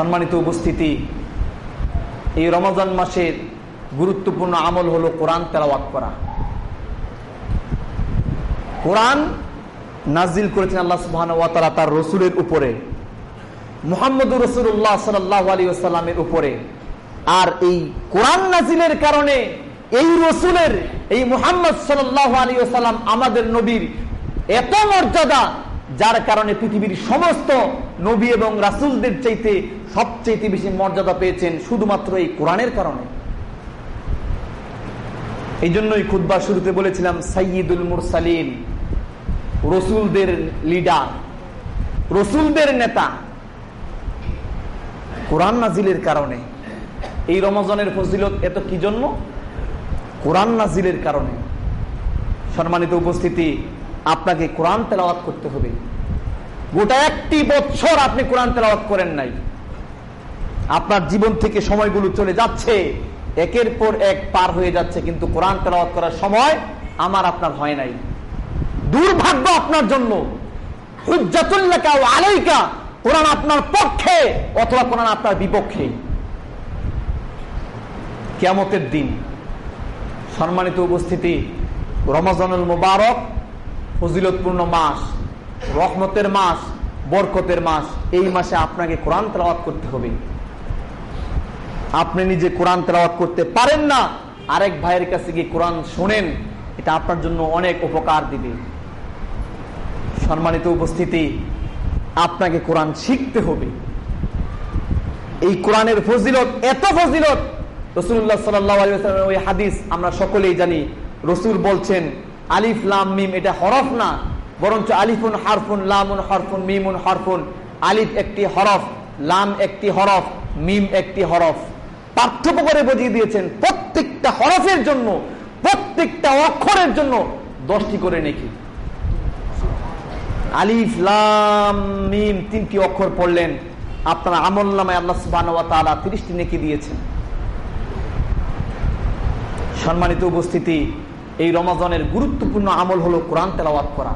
সম্মানিত উপস্থিতি, এই রমজান মাসের গুরুত্বপূর্ণ আমল হলো কোরআন তেলাওয়াত করা। কোরআন নাজিল করেছেন আল্লাহ সুবহান ওয়াতালা তার রসুলের উপরে মোহাম্মদ রসুল্লাহ সাল্লাহ আলী আসাল্লামের উপরে। আর এই কোরআন নাজিলের কারণে এই রসুলের, এই মোহাম্মদ সাল্লাহ আলী আসাল্লাম আমাদের নবীর এত মর্যাদা যার কারণে পৃথিবীর সমস্ত নবী এবং রাসুলদের চাইতে সবচেয়ে বেশি মর্যাদা পেয়েছেন শুধুমাত্র এই কোরআনের কারণে। এই জন্যই খুদ্া শুরুতে বলেছিলাম সাইয়দুল মুরসালিন, রসুলদের লিডার, রসুলদের নেতা, কোরআন নাজিলের কারণে। এই রমজানের ফজিলত এত কি জন্য? কোরআন নাজিলের কারণে। সম্মানিত উপস্থিতি আপনাকে কোরআন তেলাওয়াত করতে হবে। গোটা একটি বছর আপনি কোরআন তেলাওয়াত করেন নাই। আপনার জীবন থেকে সময়গুলো চলে যাচ্ছে, একের পর এক পার হয়ে যাচ্ছে, কিন্তু কোরআন তেলাওয়াত করার সময় আমার আপনার হয় নাই। দুর্ভাগ্য আপনার জন্য। আলাইকা, কোরআন আপনার পক্ষে অথবা কোরআন আপনার বিপক্ষে। কেমতের দিন সম্মানিত উপস্থিতি, রমজানুল মুবারক ফজিলতপূর্ণ মাস, রহমতের মাস, বরকতের মাস, এই মাসে আপনাকে কোরআন তেলাওয়াত করতে হবে। আপনি নিজে কোরআন তেলাওয়াত করতে পারেন না, আরেক ভাইয়ের কাছে গিয়ে কোরআন শোনেন, এটা আপনার জন্য অনেক উপকার দিবে। সম্মানিত উপস্থিতি, আপনাকে কোরআন শিখতে হবে। এই কোরআনের ফজিলত, এত ফজিলত, রসুল্লাহ সাল্লাহ ওই হাদিস আমরা সকলেই জানি। রসুল বলছেন আলিফ, লাম, মিম, এটা হরফ না। বরঞ্চ আলিফুন হারফুন, লামুন হরফুন, মিমুন হরফুন। আলিফ একটি হরফ, লাম একটি হরফ, মিম একটি হরফ। পার্থক্য করে বুঝিয়ে দিয়েছেন, প্রত্যেকটা হরফের জন্য, প্রত্যেকটা অক্ষরের জন্য দশটি করে নেকি। আলিফ, লাম, মিম তিনটি অক্ষর পড়লেন। আপনার আমল নামায় আল্লাহ সুবাহ তিরিশটি নেকি দিয়েছেন। সম্মানিত উপস্থিতি এই রমাজনের গুরুত্বপূর্ণ আমল হলো কোরআন তেলাওয়াত করা।